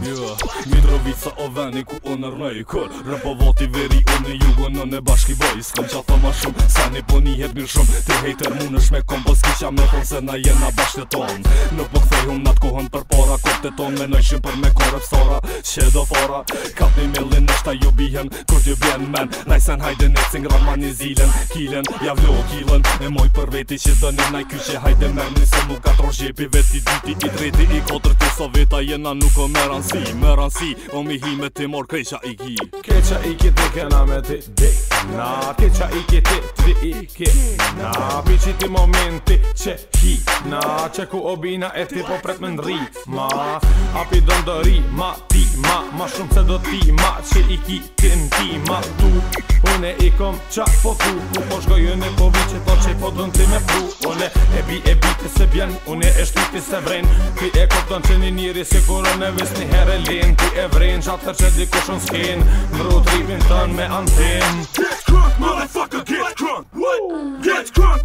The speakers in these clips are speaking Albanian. Jo, Mitrovica o veni ku unë rrëj kër Rëpovati veri unë e jugo në në bashki boj Së kom që thoma shumë, sa një po një jetë mirë shumë Ti hejtër mu në shme kom po s'kisha me thonë se na jena bashkët tonë Në po këthej hum në të kohën për para Kote tonë me nëjshim për me kore pësora Që do fora, kap një millin në shta ju bihen Kur t'ju bjen men, najsen hajde në cingë, rama një zilen Kilen, ja vlo kilen, e moj për veti që dënin Naj hajde men, nëse nuk gjepi veti diti i treti i kotërti sa veta jena nuk o Meran si, o mi hi me ti mor keqa i ki keqa i ki ti kena me ti dik na keqa i ki ti tri i ki na pici ti momenti qe hi na qe ku obina e ti po pret me ndri, ma api do ndëri ma ti ma ma shumë se do ti ma qe i ki ti ma tu une i kom qa po tu po shkojën e po vi qe to qe po, po dën ti me pru Vi e biti se bjen Une e shtiti se vren Ti e kopton që një njëri Se kurë në vis një herë e lin Ti e vren që atër që di kushon s'kin Mru tripin tën me antin Get crunk, motherfucker, get crunk Get crunk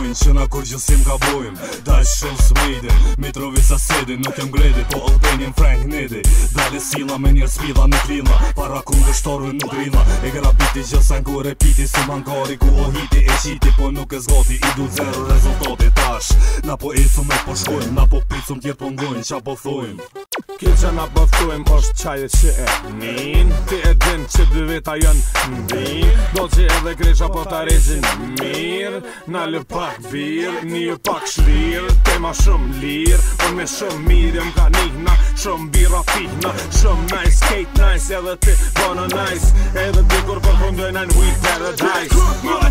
mojnë që na kur gjësim ka bojnë Daj shumë së mejdi, mitrovi sa sedi Nuk jem gredi, po Albanian Frank Nedi Dale sila me njerë spila në klima Para kundër shtoru nuk grila E gra biti gjësan kur e piti Si mangari ku o hiti e qiti Po nuk e zgoti, i du zero rezultati tash Na po isu me po shkojnë Na po picu më tjetë po ngojnë, qa po thujnë Kje që na bëftujnë, Osh qaj e që e nin Ti e din që dy veta jën në dhe grecha po ta rezin mirë Na lë pak birë, një pak shlirë Tema shumë lirë, po me shumë mirë Jëm ka njëna, shumë birë a Shumë nice, skate nice, edhe ti bono nice Edhe dikur për po këndojnë në we paradise Kukë më